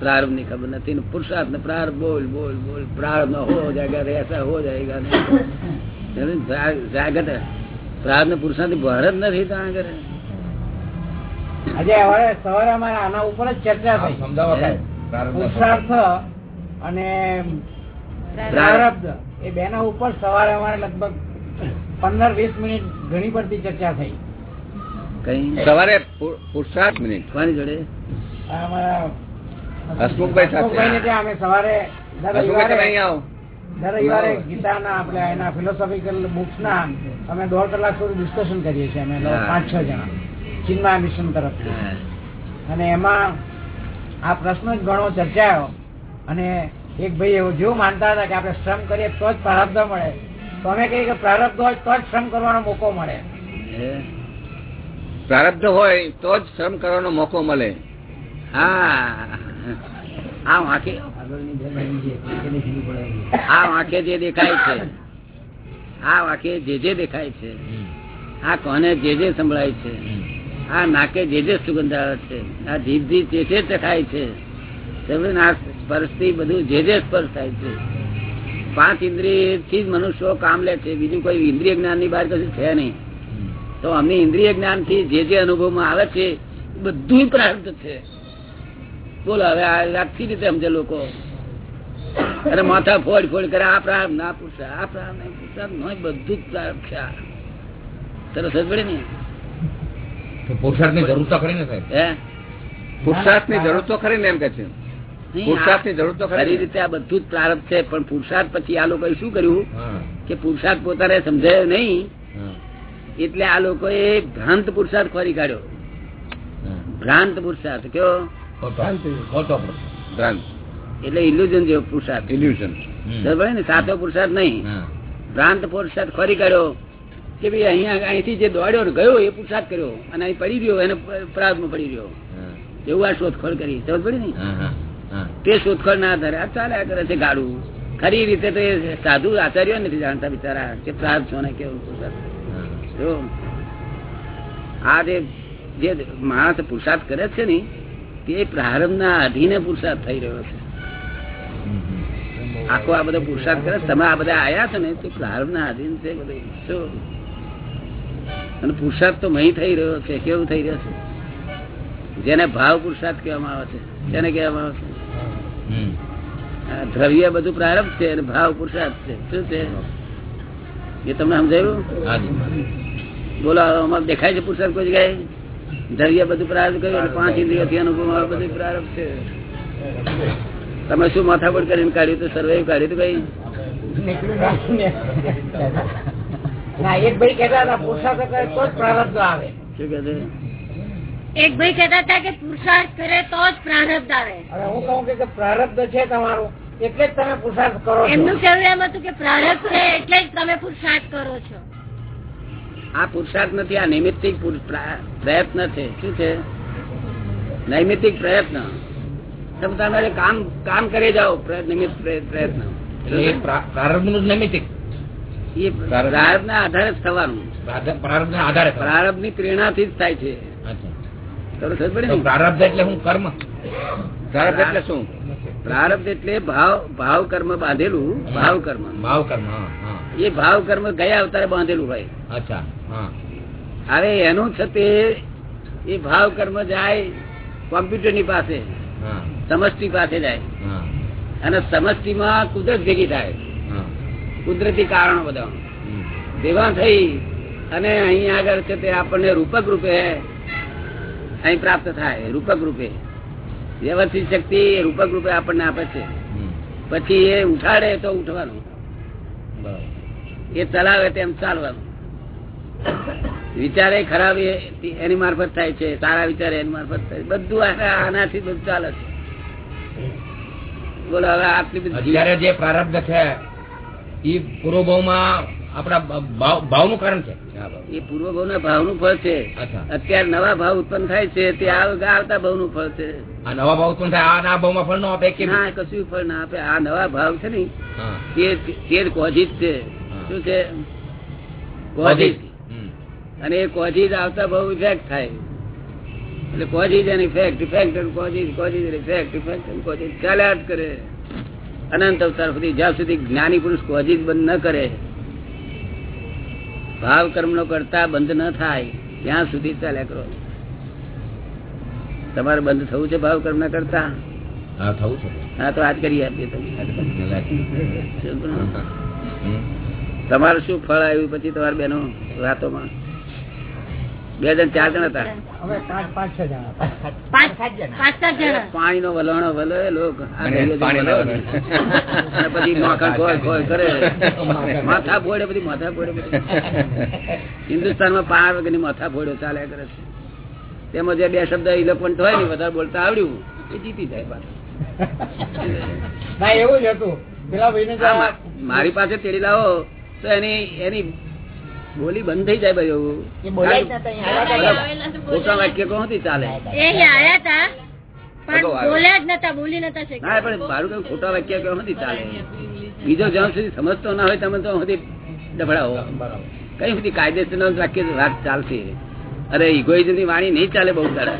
प्रारब्ध नहीं खबर नहीं न पुरुषार्थ न प्रार बोल बोल बोल प्रार न हो जाएगा ऐसा हो जाएगा પ્રાર્થ ને? પુરુષાર્થ ભાર જ નથી ત્યાં આગળ. પુરુષાર્થ બેના ઉપર સવારે અમારે લગભગ પંદર વીસ મિનિટ ઘણી પડતી ચર્ચા થઈ. કઈ? સવારે પુરુષાર્થ મિનિટ. કોની જોડે? અમારા હસમુખભાઈ સાથે. અમે સવારે હસમુખભાઈ તમે રવિવારે આવો. દર રવિવારે ગીતાના આપણે એના ફિલોસોફિકલ બુક્સ અમે દોઢ કલાક સુધી ડિસ્કશન કરીએ છીએ અમે પાંચ છ જણા. ચિન્મય મિશન તરફથી. અને એમાં આ પ્રશ્ન જ ઘણો ચર્ચાયો. અને એક ભાઈ એવું જેવું માનતા હતા કે આપણે શ્રમ કરીએ તો જ પ્રારબ્ધ મળે. તો અમે કહીએ કે પ્રારબ્ધ હોય તો જ શ્રમ કરવાનો મોકો મળે. પ્રારબ્ધ હોય તો જ શ્રમ કરવાનો મોકો મળે. હા. આ વાંકે જે દેખાય છે. આ વાંકે જે જે દેખાય છે. આ કોને જે જે સંભળાય છે. આ નાકે જે જે સુગંધ આવે છે. આ જીભથી જે જે ચખાય છે. બધું જે જે સ્પર્શ થાય છે. પાંચ ઇન્દ્રિયથી જ મનુષ્યો કામ લે છે. બીજું કોઈ ઇન્દ્રિય જ્ઞાનની બહાર કશું છે નહીં. તો અમને ઇન્દ્રિય જ્ઞાનથી જે જે અનુભવમાં આવે છે બધું પ્રાર્થ છે. બોલો હવે આ આખી રીતે સમજે લોકો. અને માથા ફોડ ફોડ કરે આ પ્રાણ ના પૂછે આ પ્રાણ નહીં પૂછે નહીં બધું જ છે. તરસ જ પડે ને? પુરુષાર્થની જરૂર તો ખરી ને સાહેબ? હે? પુરુષાર્થની જરૂર તો ખરી ને એમ કે છે? નહીં, પુરુષાર્થની જરૂર તો ખરી રીતે આ બધું જ પ્રારંભ છે પણ પુરુષાર્થ પછી આ લોકોએ શું કર્યું? કે પુરુષાર્થ પોતાને સમજાયો નહીં એટલે આ લોકોએ ભ્રાંત પુરુષાર્થ ખોરી કાઢ્યો. ભ્રાંત પુરુષાર્થ કયો? ખોટો. ખોટો ભ્રાંત. એટલે ઇલ્યુઝન જેવો પુરુષાર્થ. ઇલ્યુઝન ને સાચો પુરુષાર્થ નહીં. ભ્રાંત પુરુષાર્થ ખોરી કર્યો કે ભાઈ અહીંયા અહીંથી જે દોડ્યો ને ગયો એ પુરુષાર્થ કર્યો અને અહીં પડી રહ્યો એને પ્રાર્થમાં પડી રહ્યો. એવું આ શોધખોળ કરી. સમજ પડી ને? તે શોધખોળ ના આધારે આ ચાલ્યા કરે છે ગાડું. ખરી રીતે તો એ સાધુ આચાર્ય નથી જાણતા બિચારા કે પ્રાર્થ છો ને કેવું પુરુષાર્થ. જો આ જે જે માણસ પુરુષાર્થ કરે છે ને તે પ્રારંભના અધીને પુરુષાર્થ થઈ રહ્યો છે. આખો આ બધો પુરુષાર્થ કરે તમે આ બધા આયા છો ને તે પ્રારંભના અધીન છે બધું. અને પુરુષાર્થ તો મહી થઈ રહ્યો છે કેવું થઈ રહ્યો છે? જેને ભાવ પુરુષાર્થ કહેવામાં આવે છે તેને કહેવામાં આવે છે. દ્રવ્ય બધું પ્રારંભ છે અને ભાવ પુરુષાર્થ છે. શું છે? એ તમને સમજાયું? બોલો દેખાય છે પુરુષાર્થ કોઈ જગ્યાએ? દ્રવ્ય બધું પ્રારંભ કર્યું અને પાંચ ઇન્દ્રિયોથી અનુભવ બધું પ્રારંભ છે. તમે શું માથાપડ કરીને કાઢ્યું તો સર્વે કાઢ્યું હતું કઈ? એક ભાઈ કેતા હતા પુરુષાર્થ કરે તો જ પ્રારબ્ધ આવે. શું કે છે? એક ભાઈ કેતા હતા કે પુરુષાર્થ કરે તો જ પ્રારબ્ધ આવે. હવે હું કહું કે પ્રારબ્ધ છે તમારું એટલે જ તમે પુરુષાર્થ કરો એમનું કહેવું એમ હતું કે પ્રારબ્ધ છે એટલે જ તમે પુરુષાર્થ કરો છો. આ પુરુષાર્થ નથી આ નૈમિત્તિક પ્રયત્ન છે. શું છે? નૈમિત્તિક પ્રયત્ન. તમે તમારે કામ કામ કરી જાઓ નિમિત્ત પ્રયત્ન. પ્રારંભનું આધારે જ થવાનું. પ્રારંભ ના આધારે પ્રારંભની પ્રેરણા થી જ થાય છે? પ્રારબ્ધ એટલે કર્મ. પ્રારબ્ધ એટલે શું? પ્રારબ્ધ એટલે ભાવ ભાવ કર્મ બાંધેલું ભાવ કર્મ. ભાવ કર્મ. એ ભાવ કર્મ ગયા અવતારે બાંધેલું હોય. અચ્છા હવે એનું છે તે એ ભાવ કર્મ જાય કોમ્પ્યુટરની પાસે સમષ્ટિ પાસે જાય. અને અને સમષ્ટિમાં કુદરત ભેગી થાય. કુદરતી કારણો બધા. ભેગા થઈ અને અહીં આગળ છે તે આપણને રૂપક રૂપે અહીં પ્રાપ્ત થાય રૂપક રૂપે. વ્યવસ્થિત શક્તિ રૂપક રૂપે આપણને આપે છે. પછી એ ઉઠાડે તો ઉઠવાનું. એ ચલાવે તેમ ચાલવાનું. વિચારે ખરાબ એની મારફત થાય છે સારા વિચાર એની મારફત થાય. બધું આનાથી બધું ચાલે છે. બોલો હવે આટલી બધી જે પ્રારબ્ધ છે એ પૂર્વભાવમાં આપણા ભાવ ભાવનું કારણ છે. એ પૂર્વ ભાવ. ના ભાવનું ફળ છે. અત્યારે નવા ભાવ ઉત્પન્ન થાય છે તે આવતા ભાવનું ફળ છે. આ નવા ભાવ ઉત્પન્ન થાય આ ના ભાવમાં ફળ નો આપે કે ના કશું ફળ ના આપે. આ નવા ભાવ છે ને તે તે છે. શું છે? હમ. અને એ કોઝિજ આવતા ભાવ ઇફેક્ટ થાય. એટલે causes any effect effect causes causes effect effect and ચાલ્યા જ કરે. અનંત અવતાર સુધી જ્યાં સુધી જ્ઞાની પુરુષ કોઝિસ બંધ ન કરે ભાવ કર્મ નો કરતા બંધ ન થાય ત્યાં સુધી ચાલ્યા કરો. તમારે બંધ થવું છે ભાવ કર્મ ના કરતા? હા થવું છે. હા તો આજ કરી આપીએ તમે. તમારું તમારે શું ફળ આવ્યું પછી તમારી બેનો વાતોમાં? બે જણ ચાર જણ હતા? પાણી નો વલણો વલે લોક. પછી ખોય ખોય કરે. માથા ફોડે બધી માથા ફોડે બધી હિન્દુસ્તાનમાં પાર વગરની માથા ફોડ્યો ચાલ્યા કરે છે. તેમાં જે બે શબ્દ ઇલેક્ટ્રોન હોય ને વધારે બોલતા આવડ્યું એ જીતી જાય પાછું. એવું જ હતું. પેલા ભાઈને આ મા- મારી પાસે તેડી લાવો તો એની એની બોલી બંધ થઈ જાય ભાઈ એવું. ખોટા વાક્ય કોણથી ચાલે. હતા પણ મારું કઈ ખોટા વાક્ય કોણથી ચાલે. બીજો જ્યાં સુધી સમજતો ના હોય તમે તો સુધી ડફડાવો કઈ સુધી કાયદેસર વાક્ય વાત ચાલશે? અરે ઇગોઇઝમની વાણી નહીં ચાલે બહુ દાડા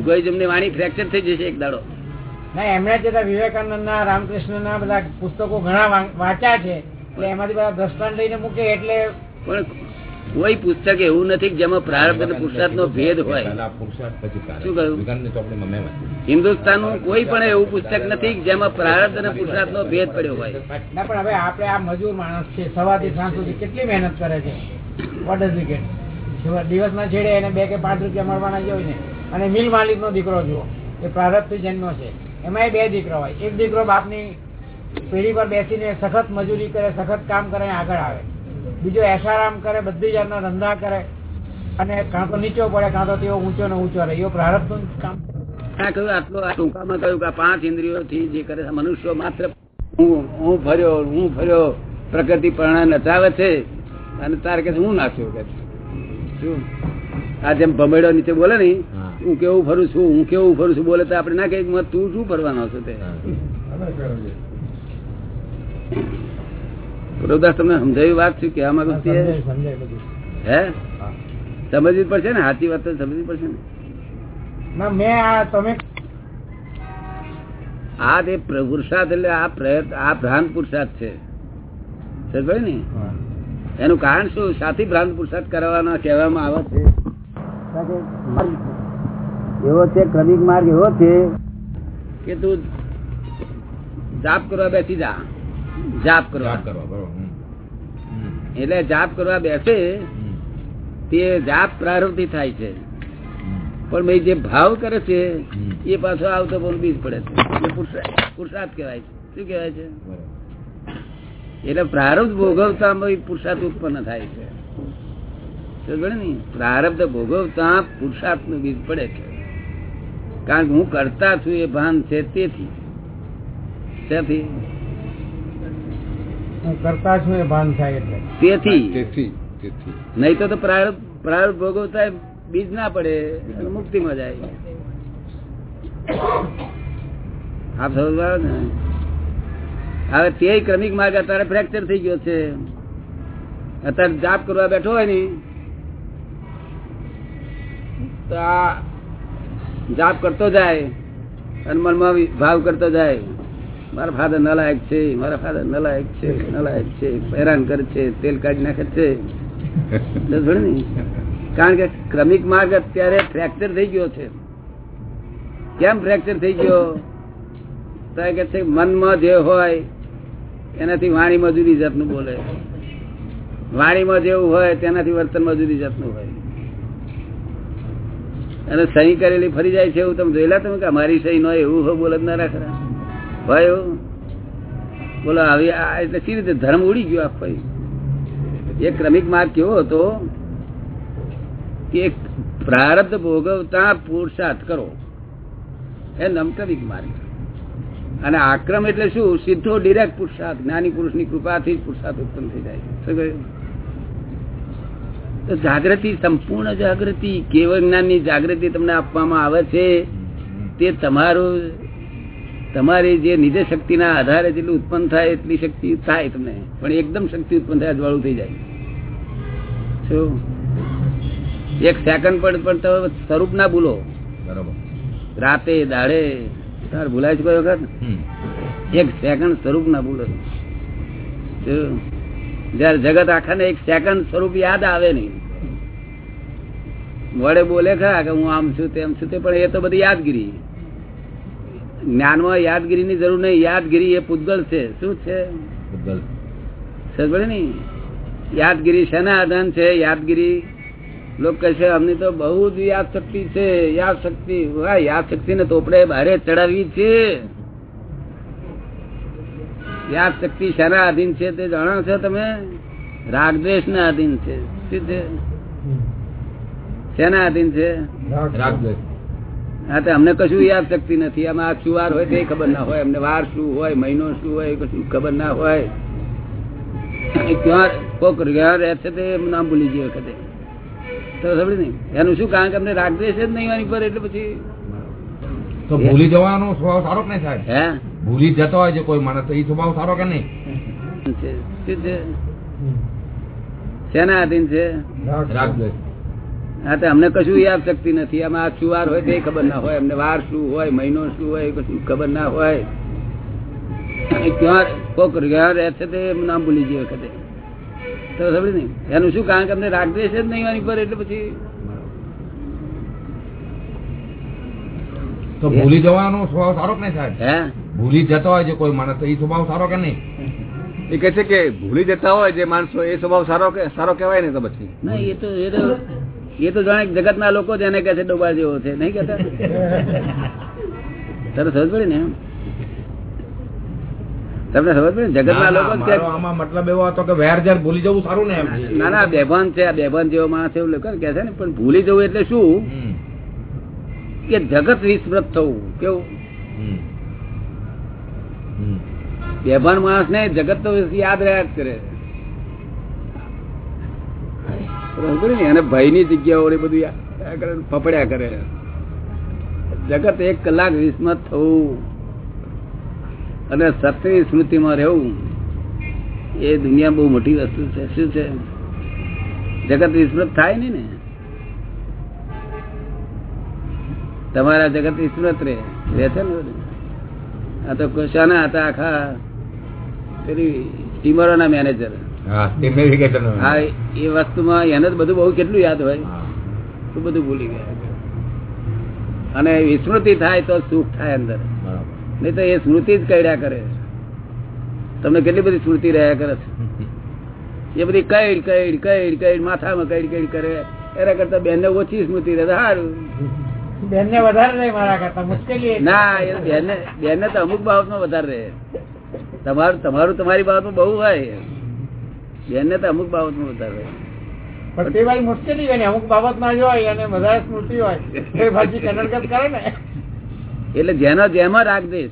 ઇગોઇઝમની વાણી ફ્રેક્ચર થઈ જશે એક દાડો. ના એમણે જતા વિવેકાનંદ ના રામકૃષ્ણ ના બધા પુસ્તકો ઘણા વાંચ્યા છે. એટલે એમાંથી બધા દ્રષ્ટાંત લઈને મૂકે એટલે પણ કોઈ પુસ્તક એવું નથી જેમાં પ્રારબ્ધ અને પુરુષાર્થ નો ભેદ હોય. પ્રારબ્ધ. શું કહ્યું? હિન્દુસ્તાનનું કોઈ પણ એવું પુસ્તક નથી જેમાં પ્રારબ્ધ અને પુરુષાર્થ નો ભેદ પડ્યો હોય. ના પણ હવે આપણે આ મજૂર માણસ છે સવારથી સાંજ સુધી કેટલી મહેનત કરે છે? વોટ ડઝ ગેટ દિવસ ના છેડે એને બે કે પાંચ રૂપિયા મળવાના જ હોય ને. અને મિલ માલિક નો દીકરો જુઓ એ પ્રારબ્ધથી જન્મ છે. એમાં બે દીકરો હોય. એક દીકરો બાપની પેઢી પર બેસીને સખત મજૂરી કરે સખત કામ કરે આગળ આવે. બીજો એસારામ કરે બધી જાતના ધંધા કરે. અને કાં તો નીચો પડે કાં તો તેઓ ઊંચો ને ઊંચો રહે. એવો પ્રારબ્ધનું કામ. આ કહ્યું આટલું ટૂંકામાં કહ્યું કે પાંચ ઇન્દ્રિયો થી જે કરે મનુષ્યો માત્ર હું હું ફર્યો હું ફર્યો પ્રકૃતિ પ્રણા નચાવે છે. અને તારે કે હું નાખ્યો કે શું? આ જેમ ભમેડો નીચે બોલે ને હું. કેવું ફરું છું હું કેવું ફરું છું બોલે તો આપડે ના કે મત તું શું ફરવાનો છે તે? પ્રભુદાસ તમને સમજાવી વાત છે કેવા માંગુ હે સમજવી પડશે ને? સાચી વાત તો સમજવી પડશે ને? ના મેં આ તમે આ જે પ્ર- પુરુષાર્થ એટલે આ પ્રયત્ન આ ભ્રાંત પુરુષાર્થ છે. સમજાય ને? એનું કારણ શું? સાથી ભ્રાંત પુરુષાર્થ કરવાના કહેવામાં આવે છે. એવો છે ક્રમિક માર્ગ એવો છે કે તું જાપ કરવા બેસી જા. જાપ કરવા. એટલે જાપ કરવા બેસે તે જાપ પ્રારંભ થાય છે. પણ ભાઈ જે ભાવ કરે છે એ પાછો આવતો પણ બીજ પડે છે. પુરુષાર્થ કહેવાય છે. શું કહેવાય છે? એટલે પ્રારબ્ધ ભોગવતા પુરુષાર્થ ઉત્પન્ન થાય છે. પ્રારબ્ધ ભોગવતા પુરુષાર્થનું બીજ પડે છે. કારણ કે હું કરતા છું એ ભાન છે તેથી. તેથી હું કરતા છું એ ભાન થાય એટલે. તેથી? તેથી નહીં તો તો પ્રારબ્ધ પ્રારબ્ધ ભોગવતા બીજ ના પડે મુક્તિ માં જાય. આપ સમજવા ને. હવે તે ક્રમિક માર્ગ અત્યારે ફ્રેક્ચર થઈ ગયો છે. અત્યારે જાપ કરવા બેઠો હોય ને તો આ જાપ કરતો જાય અને મનમાં ભાવ કરતો જાય. મારા ફાધર નલાયક છે, મારા ફાધર નલાયક છે નલાયક છે, હેરાન કરે છે, તેલ કાઢી નાખે છે. કારણ કે ક્રમિક માર્ગ અત્યારે ફ્રેક્ચર થઈ ગયો છે. કેમ ફ્રેક્ચર થઈ ગયો? કે છે મનમાં જે હોય, એનાથી વાણીમાં જુદી જાતનું બોલે. વાણીમાં જેવું હોય, તેનાથી વર્તનમાં જુદી જાતનું હોય. અને સહી કરેલી ફરી જાય છે એવું તમે જોયેલા તમે કે અમારી સહી ન એવું બોલ ના રાખરા એવું બોલો, આવી એટલે સી રીતે ધર્મ ઉડી ગયો ભાઈ? એ ક્રમિક માર્ગ કેવો હતો કે પ્રારબ્ધ ભોગવતા પુરુષાર્થ કરો. એ નમક્રમિક માર્ગ. અને આક્રમ એટલે શું? સીધો ડિરેક્ટ પુરુષાર્થ. જ્ઞાની પુરુષની કૃપાથી જ પુરુષાર્થ ઉત્પન્ન થઈ જાય. તો જાગૃતિ, સંપૂર્ણ જાગૃતિ, કેવળ જ્ઞાનની જાગૃતિ તમને આપવામાં આવે છે, તે તમારું તમારી જે નિજ શક્તિના આધારે જેટલું ઉત્પન્ન થાય એટલી શક્તિ થાય તમને. પણ એકદમ શક્તિ ઉત્પન્ન થાય અજવાળું થઈ જાય. શું? એક સેકન્ડ પણ પણ તમે સ્વરૂપ ના ભૂલો. બરાબર. રાતે દાડે તાર ભૂલાય છે કોઈ વખત? એક સેકન્ડ સ્વરૂપ ના ભૂલો. જયારે જગત આખાને એક સેકન્ડ સ્વરૂપ યાદ આવે નહીં. વડે બોલે ખરા કે હું આમ છું તેમ છું તે પણ એ તો બધી યાદગીરી. જ્ઞાનમાં યાદગીરીની જરૂર નહીં. યાદગીરી એ પૂતગલ છે. શું છે. સમજ ને? યાદગીરી શેના આધાન છે. યાદગીરી લોકો કહે છે અમને તો બહુ જ યાદ શક્તિ છે. યાદ શક્તિ વાહ યાદ શક્તિ ને તોપડે બહારે ચડાવી છે. યાદ શક્તિ શેના આધીન છે તે જાણો છો તમે? રાગદ્વેષ ના આધીન છે. શું છે? શેના આધીન છે? રાગ દ્વેષ. હા તો અમને કશું યાદ શક્તિ નથી. આમાં આ શું વાર હોય તે ખબર ના હોય. અમને વાર શું હોય મહિનો શું હોય કશું ખબર ના હોય. ક્યાં કોક ક્યાં રહે છે તે નામ ભૂલી ગયો વખતે. તો સમજ ને એનું શું કારણ કે અમને રાગદ્વેષ જ નહીં આની પર એટલે પછી તો ભૂલી જવાનો સ્વભાવ સારો કે નહીં સાહેબ? હે? ભૂલી જતો હોય છે કોઈ માણસ તો એ સ્વભાવ સારો કે નહીં? શું છે? શેના આધીન છે? રાગ દ્વેષ. હા તો અમને કશું યાદ શક્તિ નથી. અમે આ શું વાર હોય તે ખબર ના હોય. અમને વાર શું હોય મહિનો શું હોય કશું ખબર ના હોય. ક્યાં કોક ક્યાં રહે છે તે નામ ભૂલી ગયો વખતે. તો સમજ ને એનું શું? કારણ કે અમને રાગદ્વેષ જ નહીં આની પર એટલે પછી તો ભૂલી જવાનો સ્વભાવ સારો કે નહીં સાહેબ? હે? ભૂલી જતો હોય છે કોઈ માણસ તો એ સ્વભાવ સારો કે નહીં? એ કહે છે કે ભૂલી જતા હોય જે માણસો એ સ્વભાવ સારો કે સારો કહેવાય ને તો પછી. ના એ તો એ તો એ તો જાણે જગત ના લોકો જેને કહે છે ડોબા જેવો છે. નહીં કેતા તને સમજ પડી ને તમને ખબર પડે જગત ના લોકો મતલબ એવો હતો કે વેર ઝેર ભૂલી જવું સારું ને ના ના બેભાન છે આ બેભાન જેવો માણસ એવું લોકો કે છે ને પણ ભૂલી જવું એટલે શું? કે જગત વિસ્મૃત થવું. કેવું. બેભાન માણસ ને જગત તો યાદ રહ્યા જ કરે. બરાબર ને? અને ભયની જગ્યાઓ બધું ફફડ્યા કરે. જગત એક કલાક વિસ્મત થવું. અને સત્યની સ્મૃતિમાં રહેવું. એ દુનિયા બહુ મોટી વસ્તુ છે. શું છે? જગત વિસ્મૃત થાય નહીં ને? તમારા જગત વિસ્મૃત રહે રહે છે ને આ તો શાના હતા આખા. પેલી સ્ટીમરો ના મેનેજર હા એ વસ્તુમાં એને તો બધું બહુ કેટલું યાદ હોય તો બધું ભૂલી ગયા. અને વિસ્મૃતિ થાય તો સુખ થાય અંદર. નહીં તો એ સ્મૃતિ જ કર્યા કરે તમને કેટલી બધી સ્મૃતિ રહ્યા કરે છે? એ બધી કઈડ કઈડ કઈડ કઈડ માથામાં કઈડ કઈડ કરે. એના કરતા બેન ને ઓછી સ્મૃતિ રહે સારું. બેન ને વધારે રહે મારા કરતા મુશ્કેલી ના એ બેન ને બેન ને તો અમુક બાબતમાં વધારે રહે. તમારું તમારું તમારી બાબતમાં બહુ હોય. બેન ને તો અમુક બાબતમાં વધારે પણ તે વાળી મુશ્કેલી હોય ને અમુક બાબતમાં જ હોય અને વધારે સ્મૃતિ હોય. એ ભાજી કનડગત કરે ને. એટલે જેનો જેમાં રાગદેશ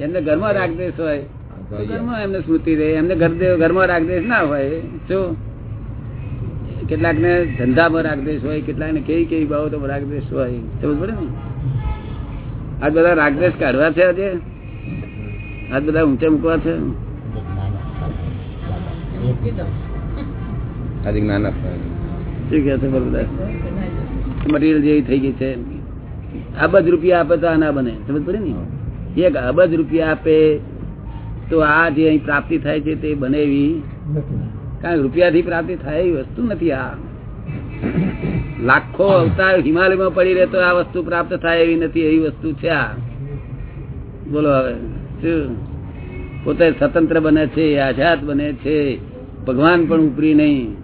એમને ઘરમાં રાગદેશ હોય તો તો યાર. ઘરમાં એમને સ્મૃતિ રહે. એમને ઘર ઘરમાં રાગદેશ ના હોય. શું? કેટલાક ને ધંધામાં રાગદેશ હોય કેટલાક ને કેવી કેવી બાબતો રાખદેશ હોય. સમજ પડે ને? આજ બધા રાગદેશ કાઢવા છે? આજે આજ બધા ઊંચે મૂકવા છે અબજ રૂપિયા આપે તો આ ના બને. સમજ પડે ને? એક અબજ રૂપિયા આપે તો આ જે અહીં પ્રાપ્તિ થાય છે તે બને એવી કારણ રૂપિયાથી પ્રાપ્તિ થાય એવી વસ્તુ નથી આ. લાખો અવતાર હિમાલયમાં પડી રહે તો આ વસ્તુ પ્રાપ્ત થાય એવી નથી, એવી વસ્તુ છે આ. બોલો હવે. શું? પોતે સ્વતંત્ર બને છે આઝાદ બને છે. ભગવાન પણ ઉપરી નહીં.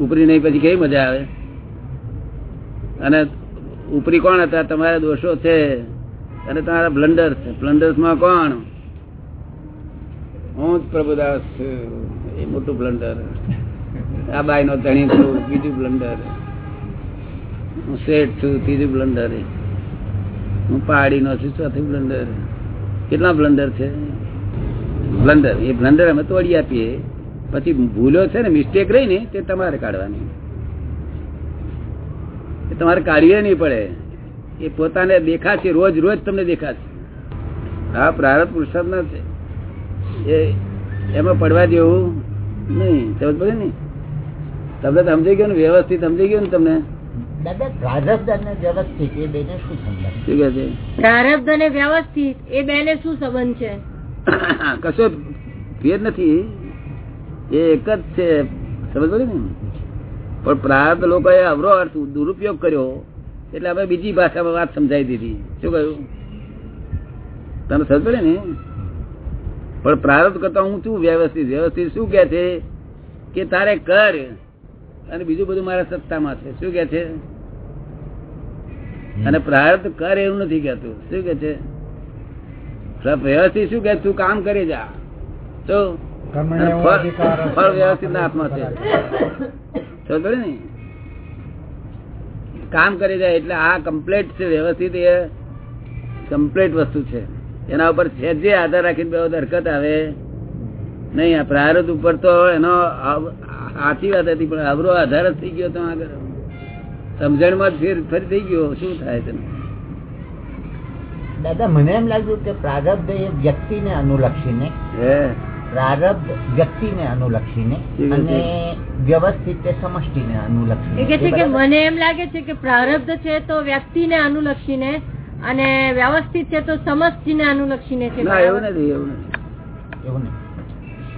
ઉપરી નહીં પછી કેવી મજા આવે? અને ઉપરી કોણ હતા? તમારા દોષો છે. અને તમારા બ્લન્ડર્સ બ્લન્ડર્સમાં કોણ? હું જ પ્રભુદાસ એ મોટું બ્લન્ડર. આ બાઈ નો ધણી છું, બીજું બ્લન્ડર. હું શેઠ છું, ત્રીજું બ્લન્ડર. હું પહાડી નો છું, ચોથી બ્લન્ડર. કેટલા બ્લન્ડર છે? બ્લન્ડર. એ બ્લન્ડર અમે તોડી આપીએ. પછી ભૂલો છે ને મિસ્ટેક રહી ને તે તમારે કાઢવાની. તમારે કાઢવી નહીં પડે. એ પોતાને દેખાશે રોજ રોજ તમને દેખાશે. હા પ્રારત પુરુષાર્થ ના છે. એ એમાં પડવા જેવું નહીં સમજ પડે ને? તમને તો સમજી ગયું ને વ્યવસ્થિત સમજી ગયું ને તમને? પ્રારબ્ધ અને વ્યવસ્થિત એ બેને શું સંબંધ? છે? પ્રારબ્ધ અને વ્યવસ્થિત એ બેને શું સંબંધ છે? કશો ફેર નથી. એ એક જ છે. સમજ પડી ને પણ પ્રાર્થ લોકોએ અવરો અર્થ દુરુપયોગ કર્યો એટલે અમે બીજી ભાષામાં વાત સમજાવી દીધી. શું કહ્યું? તને સમજ પડે ને પણ પ્રાર્થ કરતા હું છું વ્યવસ્થિત? વ્યવસ્થિત શું કે છે? કે તારે કર અને બીજું બધું મારા સત્તામાં છે. શું કે છે? અને પ્રાર્થ કર એવું નથી કેતું શું કે છે? વ્યવસ્થિત શું કે તું કામ કરી જા. તો ફળ વ્યવસ્થિત ના હાથમાં છે. ને? કામ કરી જાય એટલે આ કમ્પ્લેટ છે વ્યવસ્થિત એ કમ્પ્લેટ વસ્તુ છે. એના ઉપર છે જે આધાર રાખીને બે હરકત આવે નહીં આ પ્રારબ્ધ ઉપર તો એનો સાચી વાત હતી પણ અવરો આધાર જ થઈ ગયો તો આગળ. સમજણમાં ફેર ફરી થઈ ગયો શું થાય તેને દાદા મને એમ લાગ્યું કે પ્રારબ્ધ એ વ્યક્તિને અનુલક્ષીને હે. પ્રારબ્ધ વ્યક્તિને અનુલક્ષીને અને વ્યવસ્થિત સમષ્ટિને અનુલક્ષીને. કે છે કે મને એમ લાગે છે કે પ્રારબ્ધ છે તો વ્યક્તિને અનુલક્ષીને અને વ્યવસ્થિત છે તો સમષ્ટિને અનુલક્ષીને છે. ના એવું નથી એવું નથી. એવું નથી.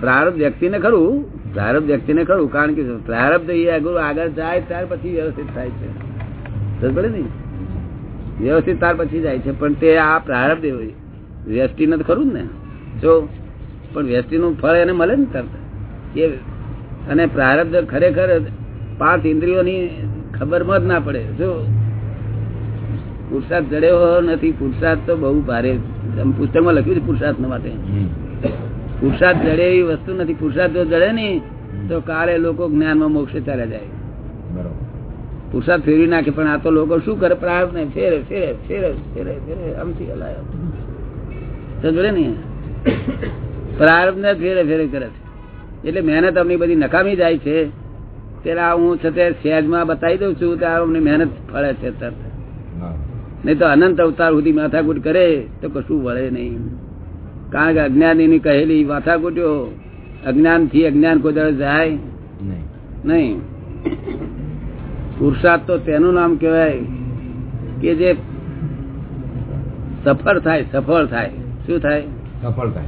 પ્રારબ્ધ વ્યક્તિને ખરું પ્રારબ્ધ વ્યક્તિને ખરું કારણ કે પ્રારબ્ધ એ આગળ આગળ જાય ત્યાર પછી વ્યવસ્થિત થાય છે. સમજ પડે ને? વ્યવસ્થિત ત્યાર પછી જાય છે પણ તે આ પ્રારબ્ધ વ્યષ્ટિ નથી ખરું ને? જો પણ વ્યષ્ટિ નું ફળ એને મળે ને તરત. એ અને પ્રારબ્ધ ખરેખર પાંચ ઇન્દ્રિયોની ખબરમાં જ ના પડે. જો પુરુષાર્થ જડ્યો નથી. પુરુષાર્થ તો બહુ ભારે. પુસ્તકમાં લખ્યું છે પુરુષાર્થ માટે. પુરુષાર્થ જડે એવી વસ્તુ નથી. પુરુષાર્થ જો જડે નહીં તો કાલે લોકો જ્ઞાનમાં મોક્ષે ચાલ્યા જાય. પુરસાદ ફેરવી નાખે પણ આ તો લોકો શું કરે? પ્રાર્થ ને ફેરે ફેરે ફેરે ફેરે ફેરે આમથી હલાય. જોડે ને પ્રારબ્ધ ને ફેરે ફેરે કરે છે. એટલે મહેનત અમની બધી નકામી જાય છે. પેલા હું છે સહેજમાં બતાવી દઉં છું ત્યારે અમને મહેનત ફળે છે તરત. નહીં તો અનંત અવતાર સુધી માથાકૂટ કરે તો કશું વળે નહીં. કારણ કે અજ્ઞાની ની કહેલી માથાકૂટ્યો અજ્ઞાનથી અજ્ઞાન કોઈ જાય નહીં. પુરુષાર્થ તો તેનું નામ કહેવાય કે જે સફળ થાય સફળ થાય. શું થાય? સફળ થાય.